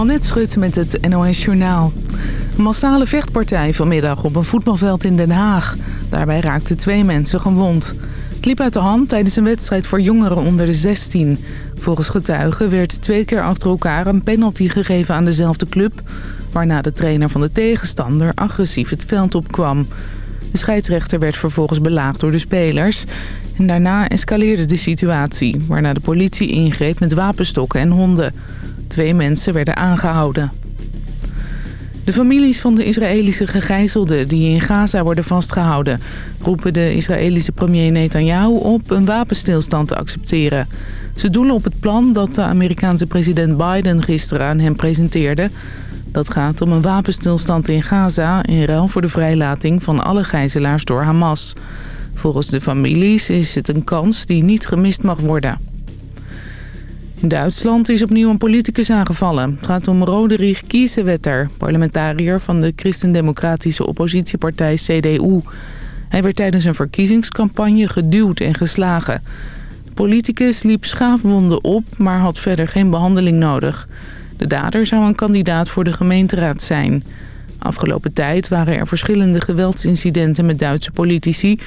Annette Schut met het NOS Journaal. Massale vechtpartij vanmiddag op een voetbalveld in Den Haag. Daarbij raakten twee mensen gewond. Het liep uit de hand tijdens een wedstrijd voor jongeren onder de 16. Volgens getuigen werd twee keer achter elkaar een penalty gegeven aan dezelfde club... waarna de trainer van de tegenstander agressief het veld opkwam. De scheidsrechter werd vervolgens belaagd door de spelers... en daarna escaleerde de situatie... waarna de politie ingreep met wapenstokken en honden... Twee mensen werden aangehouden. De families van de Israëlische gegijzelden die in Gaza worden vastgehouden... roepen de Israëlische premier Netanyahu op een wapenstilstand te accepteren. Ze doelen op het plan dat de Amerikaanse president Biden gisteren aan hem presenteerde. Dat gaat om een wapenstilstand in Gaza in ruil voor de vrijlating van alle gijzelaars door Hamas. Volgens de families is het een kans die niet gemist mag worden. In Duitsland is opnieuw een politicus aangevallen. Het gaat om Roderich Kiesewetter, parlementariër van de christendemocratische oppositiepartij CDU. Hij werd tijdens een verkiezingscampagne geduwd en geslagen. De politicus liep schaafwonden op, maar had verder geen behandeling nodig. De dader zou een kandidaat voor de gemeenteraad zijn. Afgelopen tijd waren er verschillende geweldsincidenten met Duitse politici...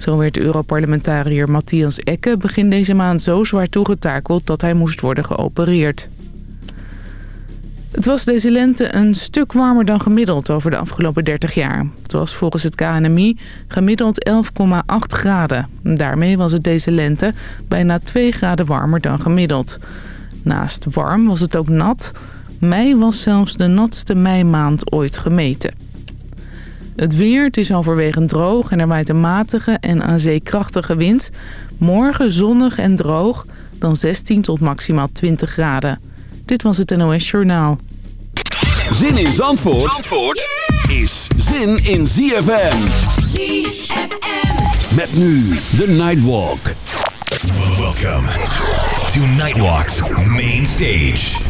Zo werd Europarlementariër Matthias Ecke begin deze maand zo zwaar toegetakeld dat hij moest worden geopereerd. Het was deze lente een stuk warmer dan gemiddeld over de afgelopen 30 jaar. Het was volgens het KNMI gemiddeld 11,8 graden. Daarmee was het deze lente bijna 2 graden warmer dan gemiddeld. Naast warm was het ook nat. Mei was zelfs de natste meimaand ooit gemeten. Het weer, het is overwegend droog en er waait een matige en aan zee krachtige wind. Morgen zonnig en droog, dan 16 tot maximaal 20 graden. Dit was het NOS Journaal. Zin in Zandvoort, Zandvoort is zin in ZFM. ZFM. Met nu de Nightwalk. Welcome to Nightwalk's main stage.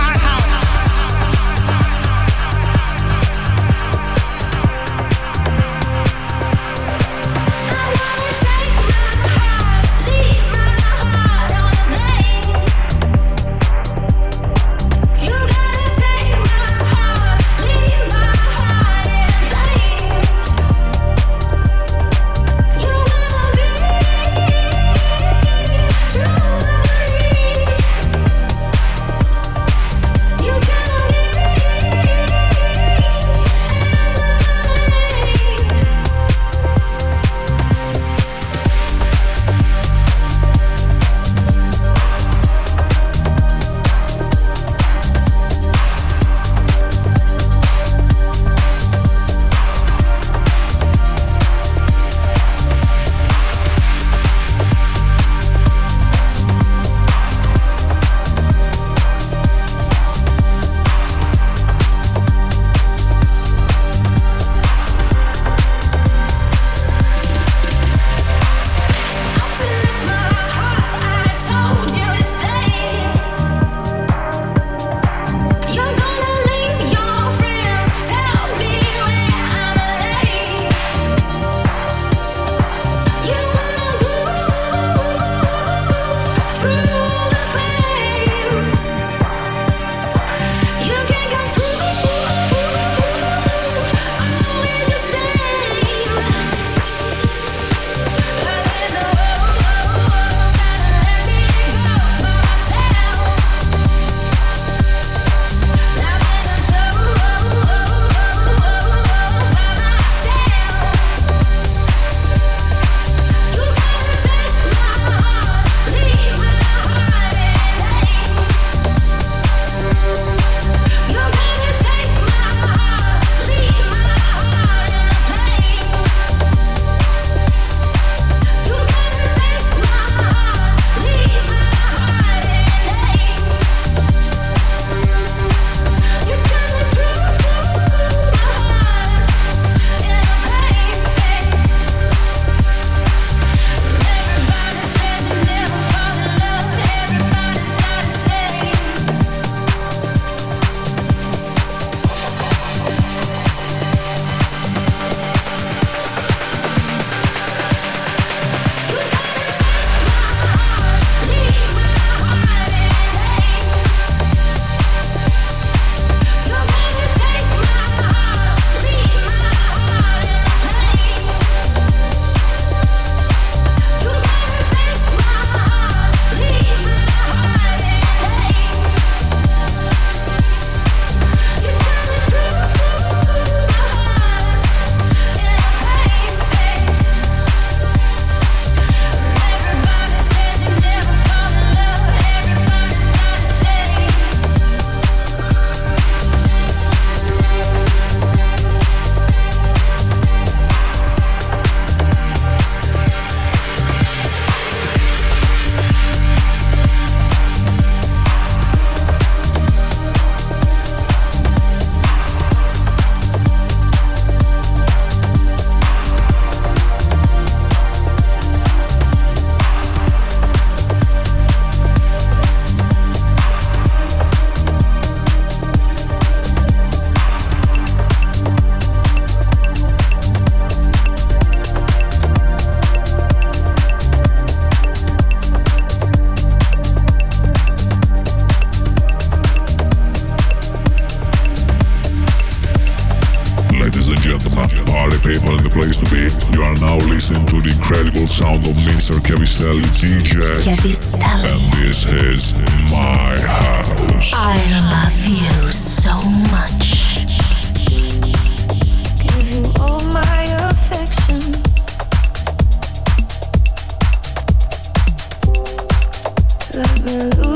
Let me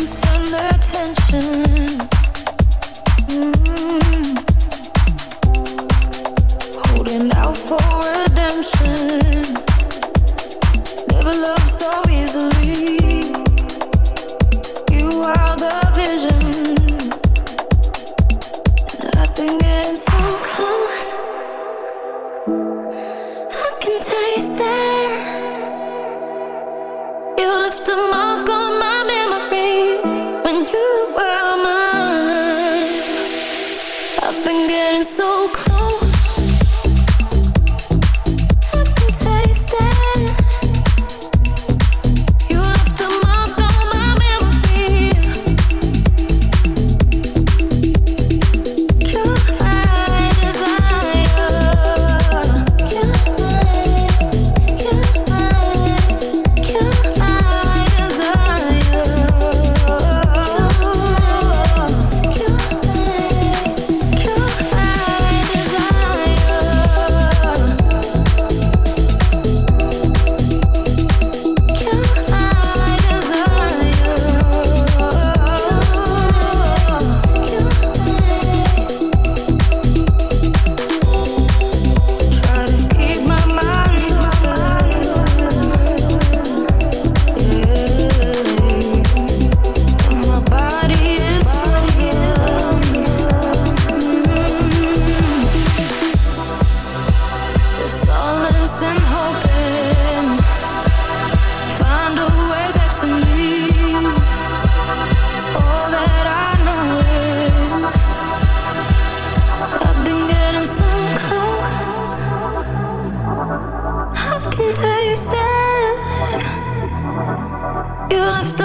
You left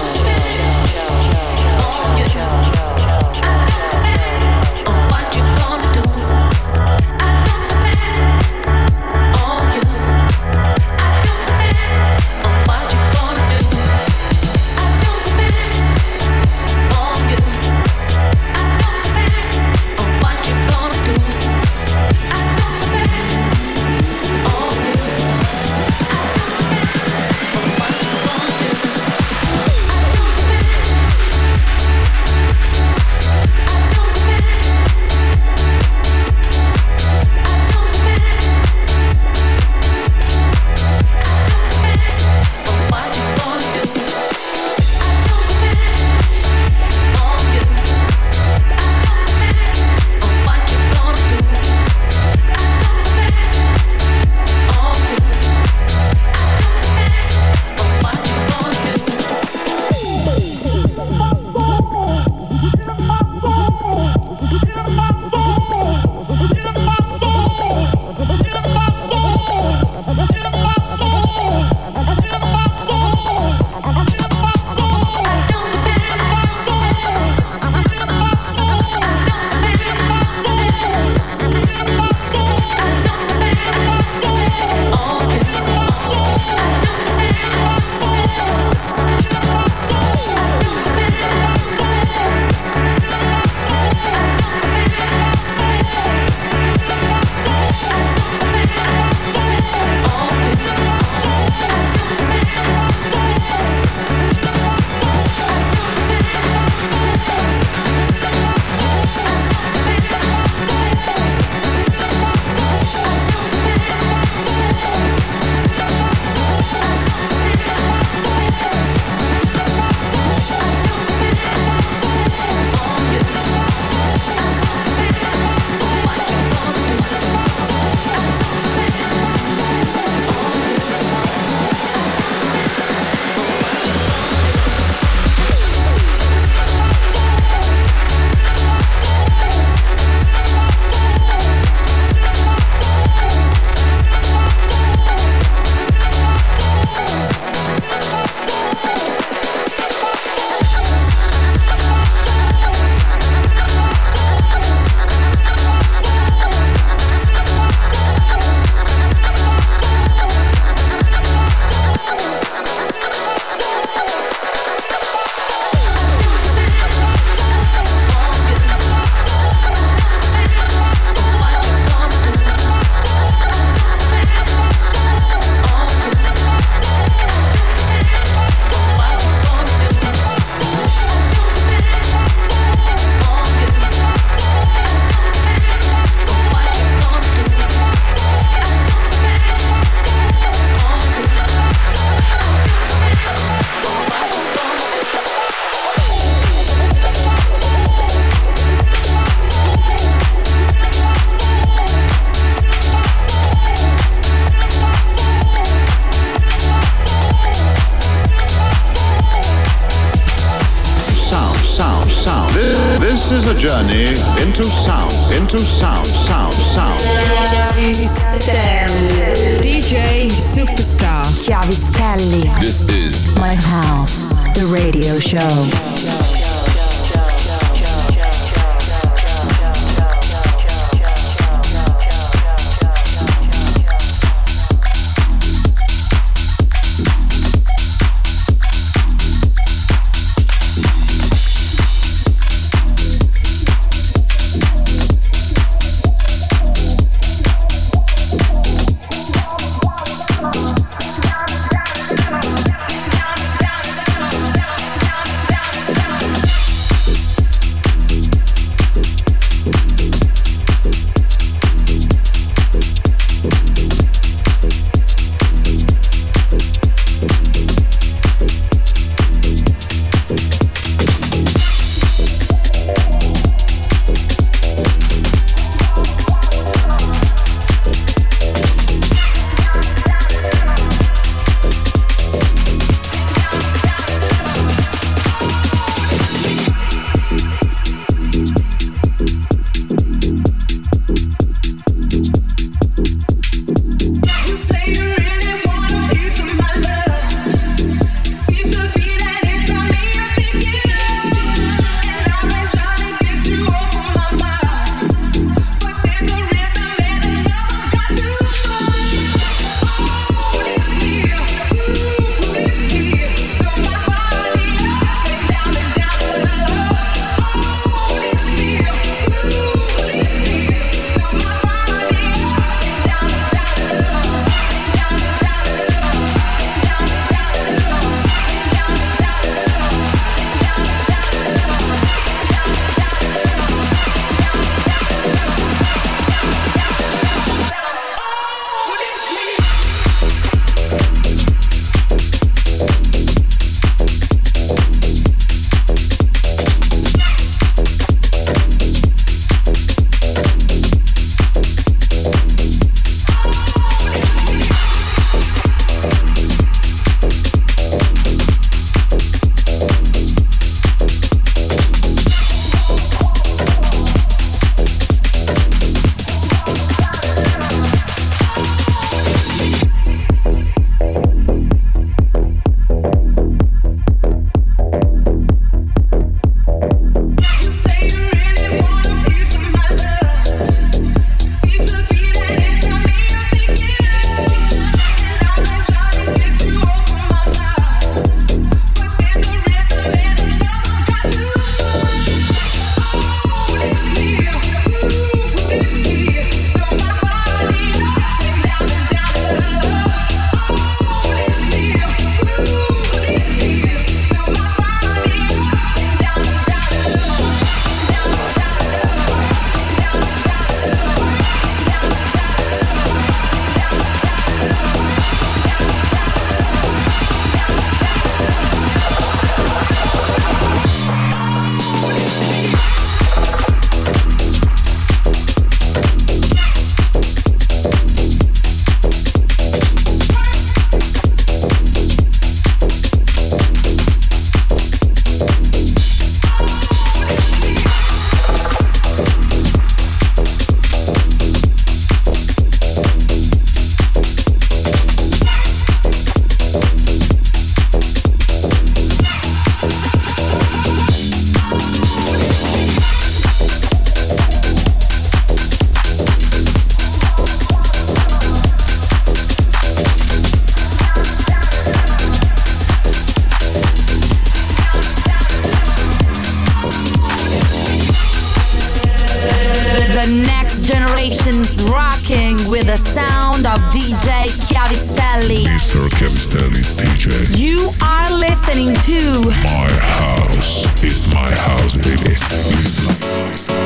vibrations rocking with the sound of DJ Chiavistelli. Mr. Chiavistelli's DJ. You are listening to My House. It's my house, baby. Listen.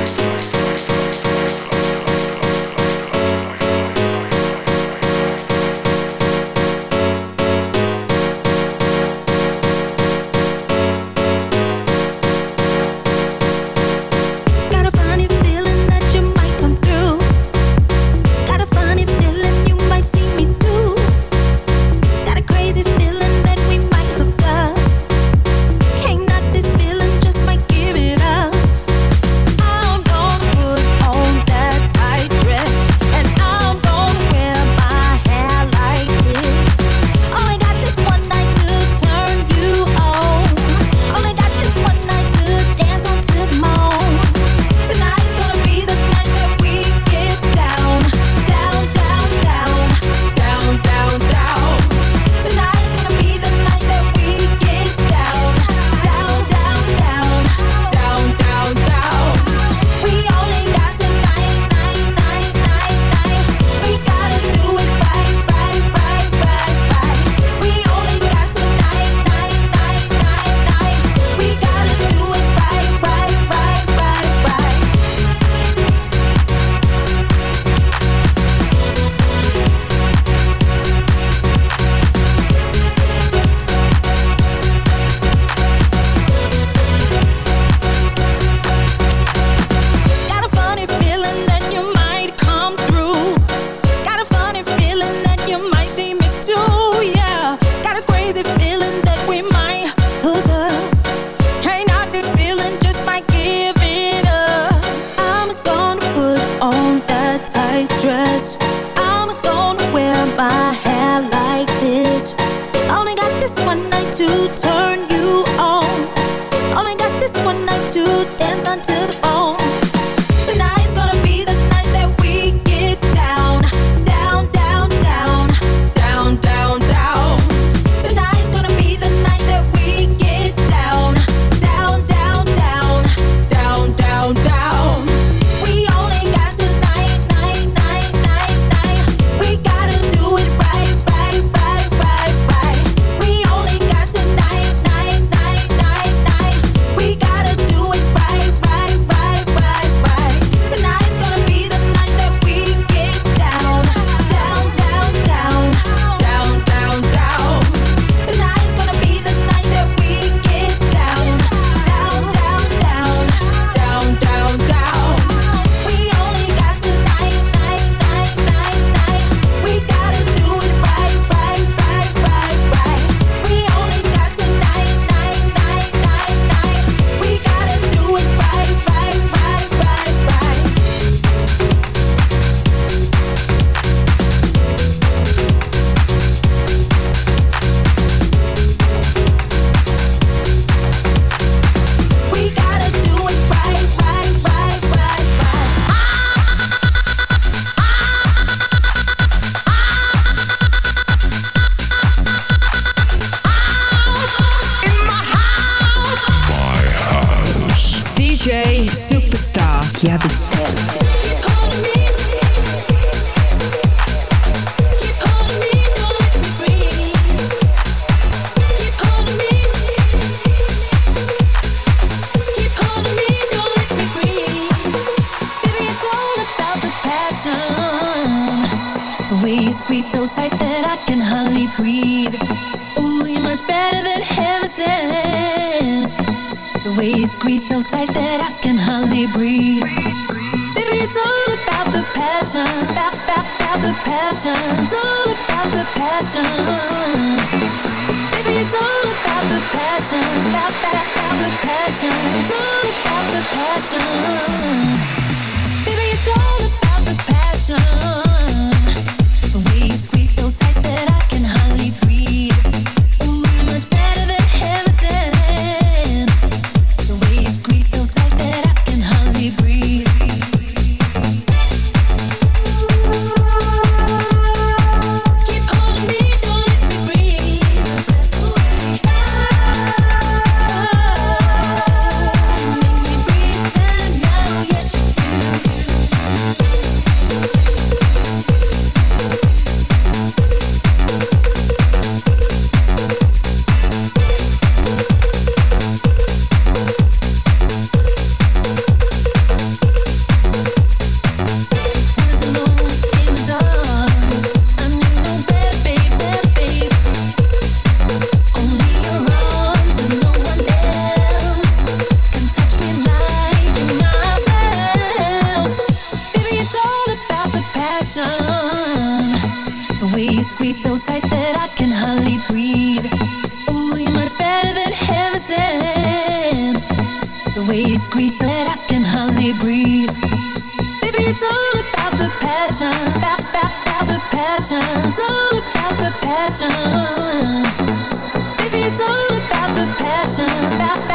chiavi. passion's all about the passion. Baby, it's all about the passion. About that, about the passion. It's all about the passion. Baby, it's all about the passion. tight that I can hardly breathe. Ooh, much better than. The way you squeeze that I can hardly breathe. Baby, it's all about the passion, about, about, about the passion. It's all about the passion. Baby, it's all about the passion, about, about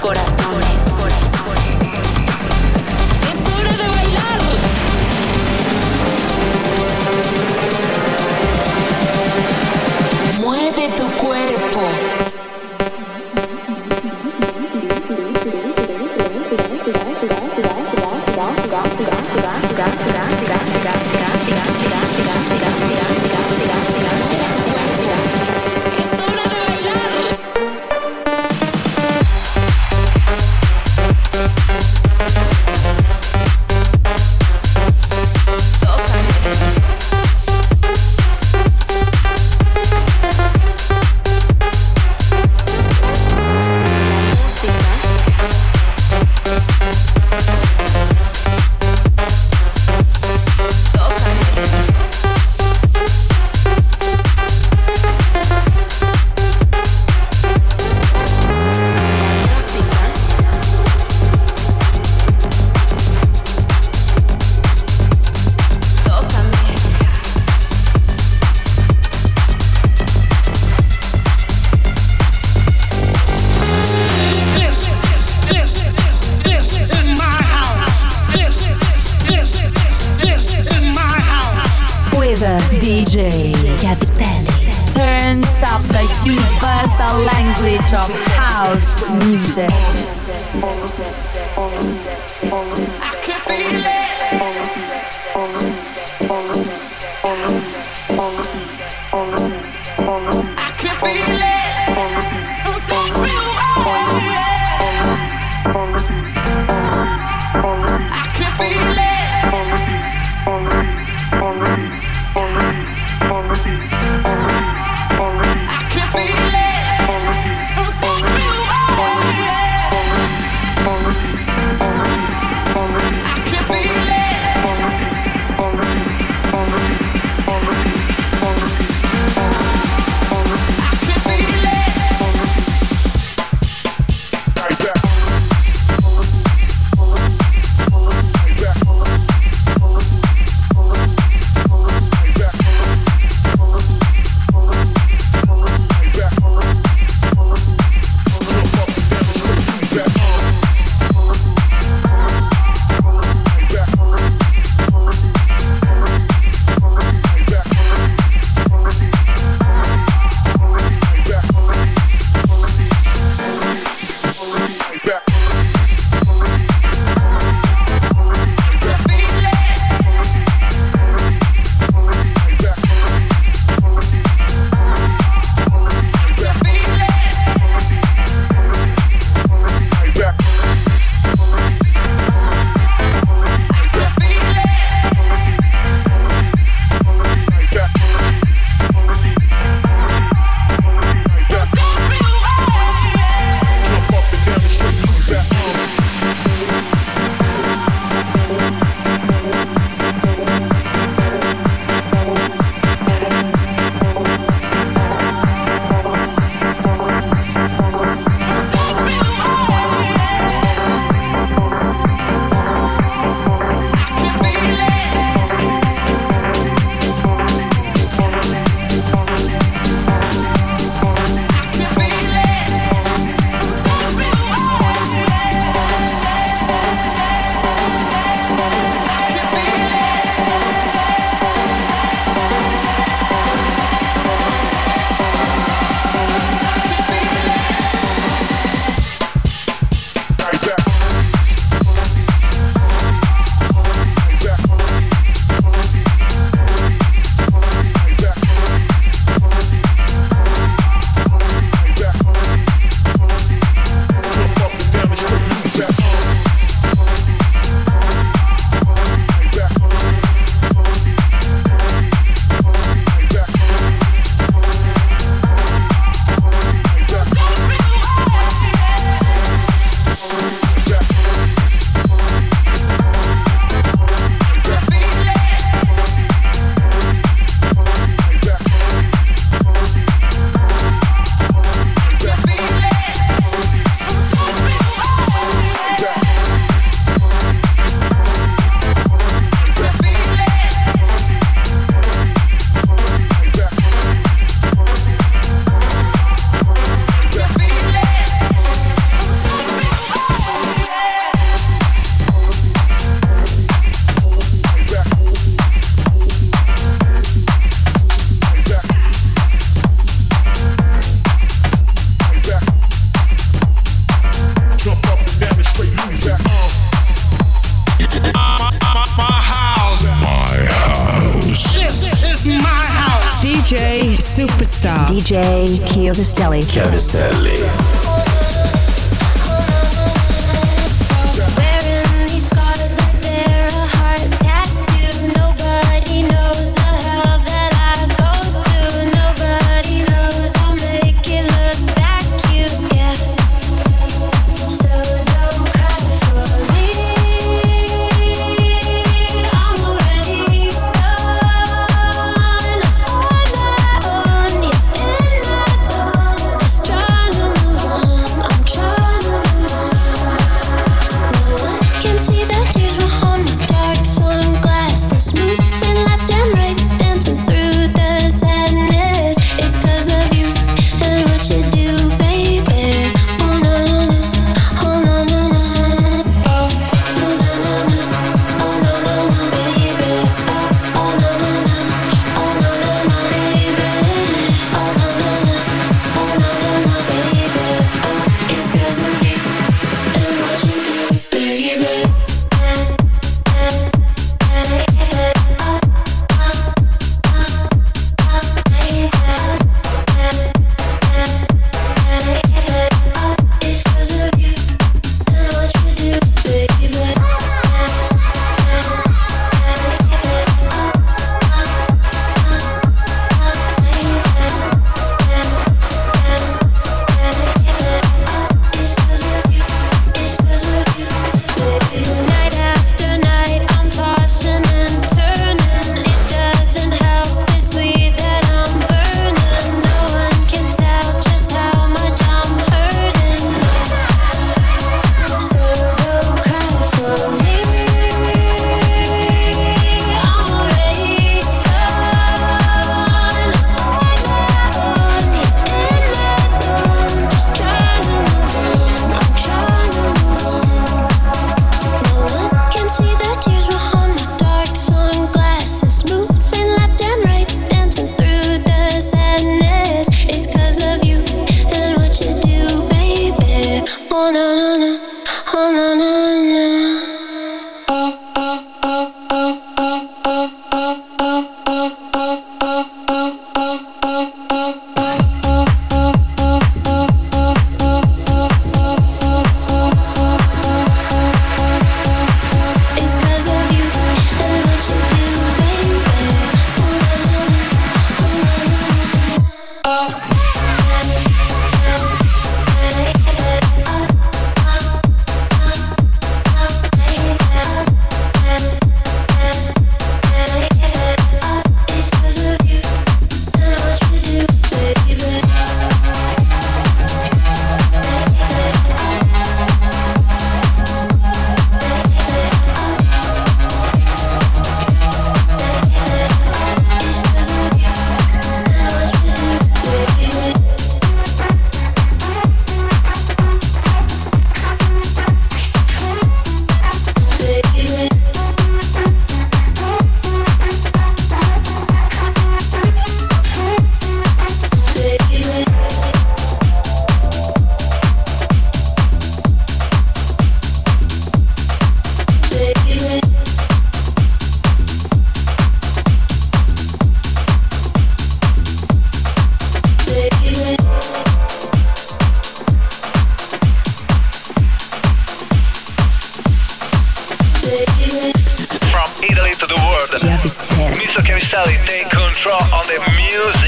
corazón. Mr. Chiavistelli, take control on the music.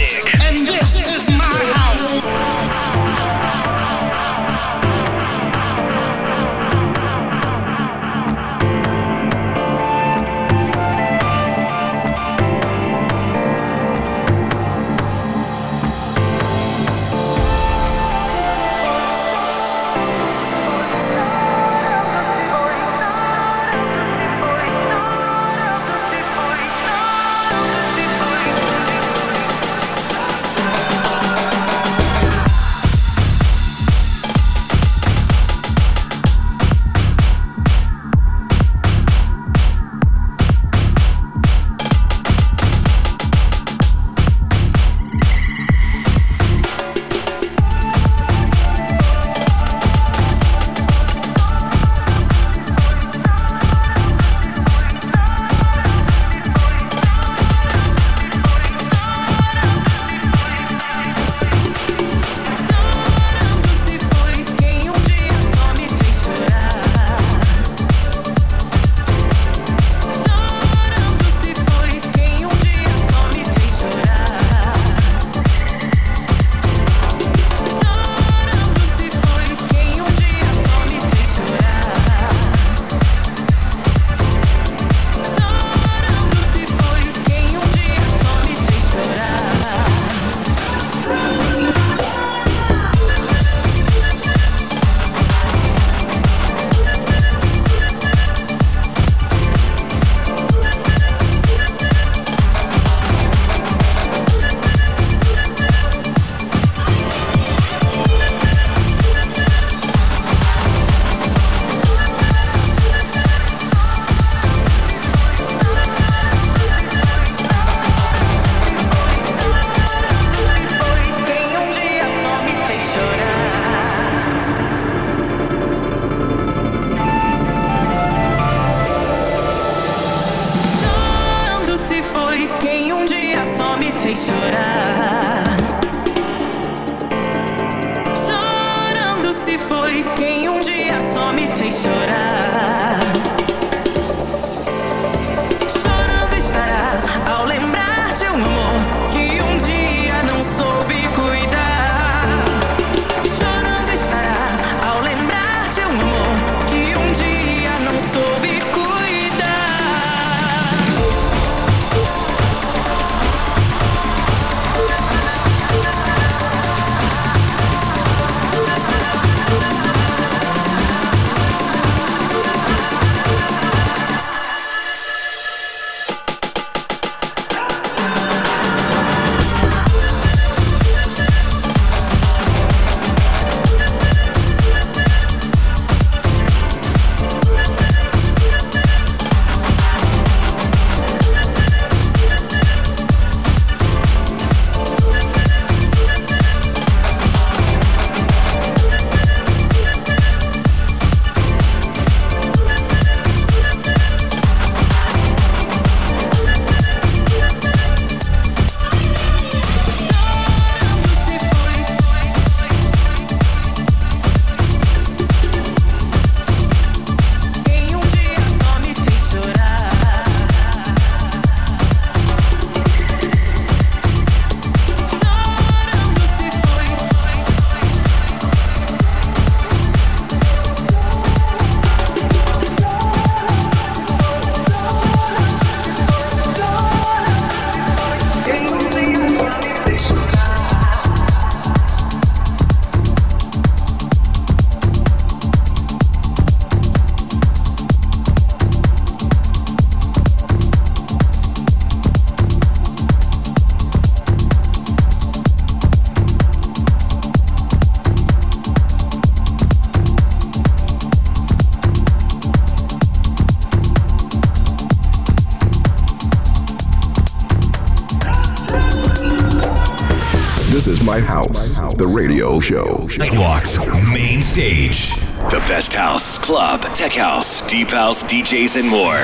Show. Nightwalks Main Stage. The best house, club, tech house, deep house, DJs, and more.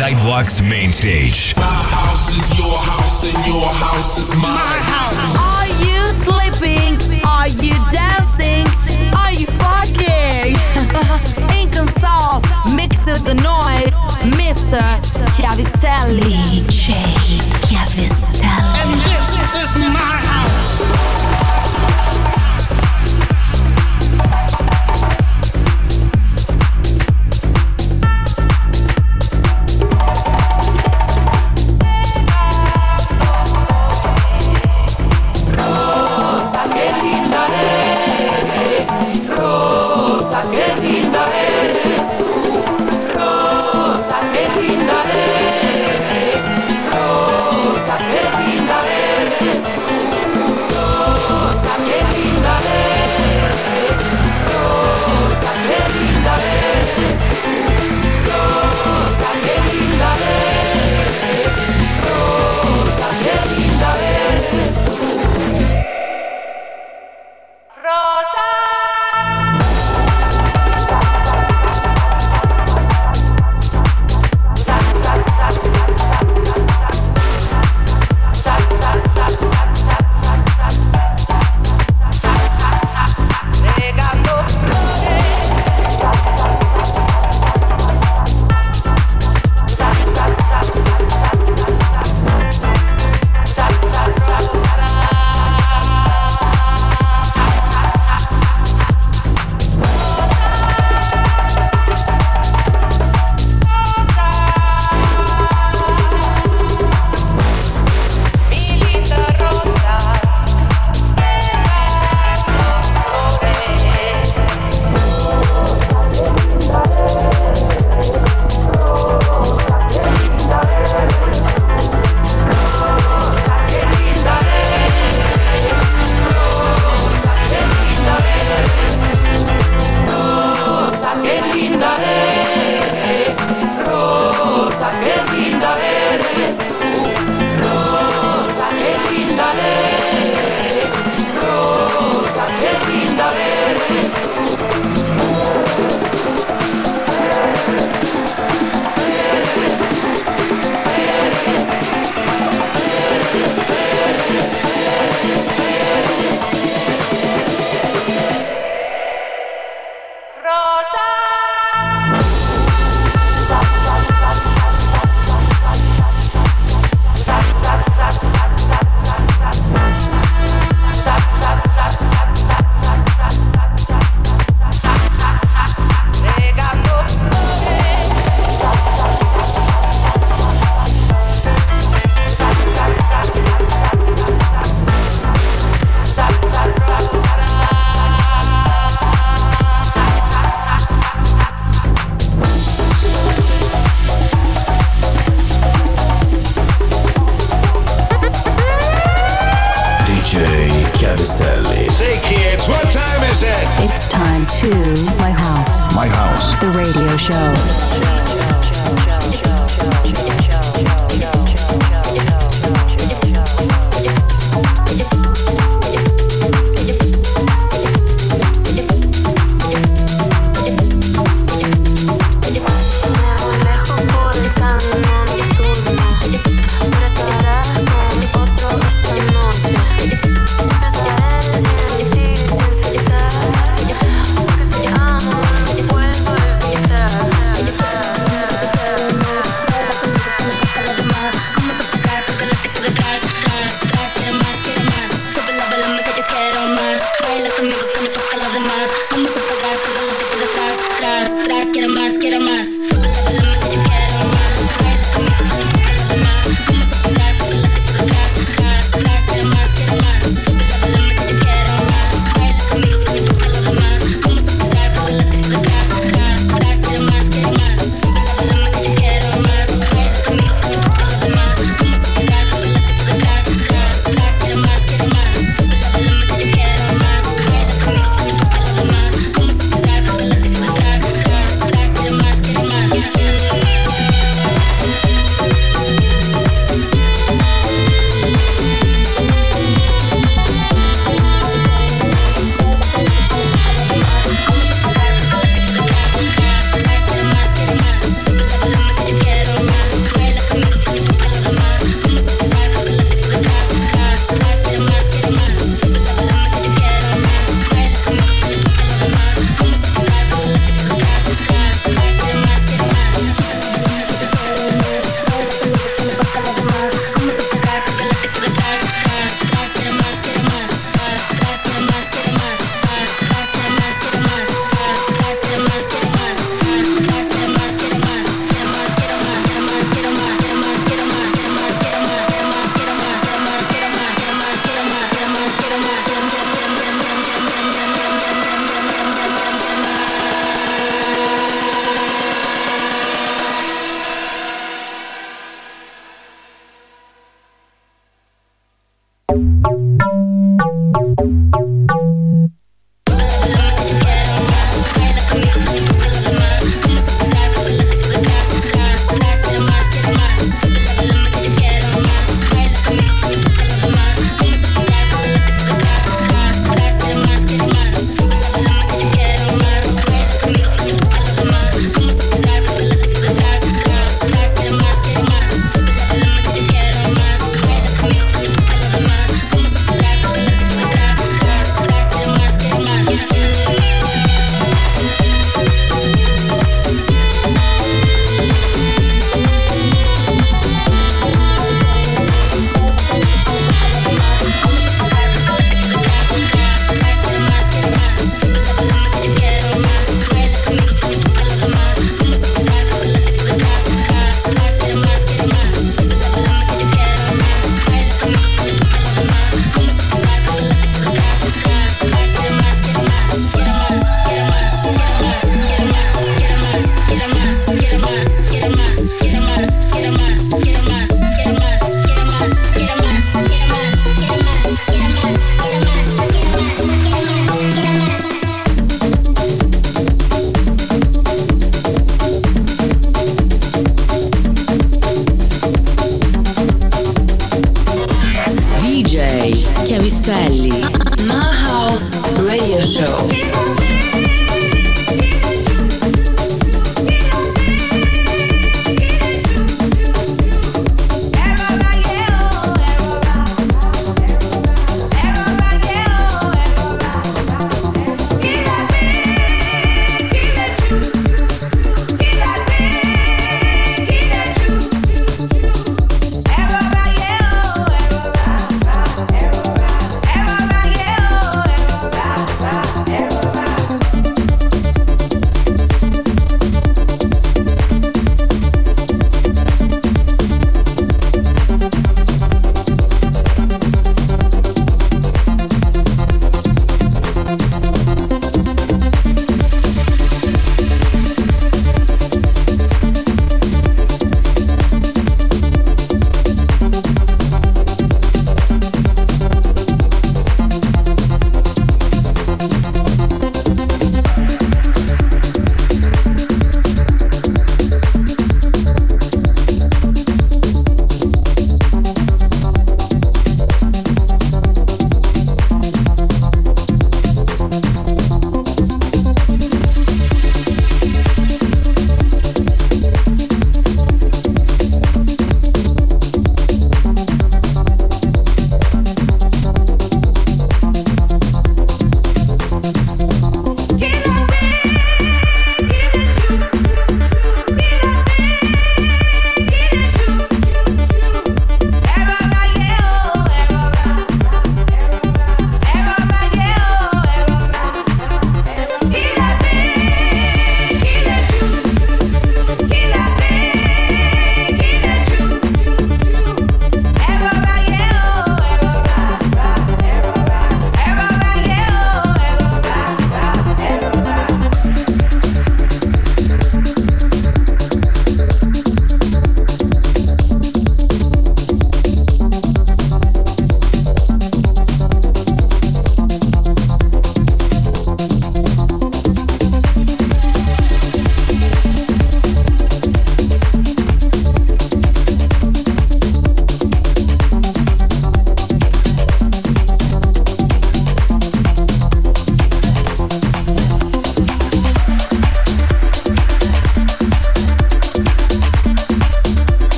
Nightwalks Main Stage. My house is your house and your house is my house. Are you sleeping? Are you dancing? Are you fucking? Ink and salt, mix to the noise, Mr. Chiavistelli. DJ Chiavistelli. And this is my house.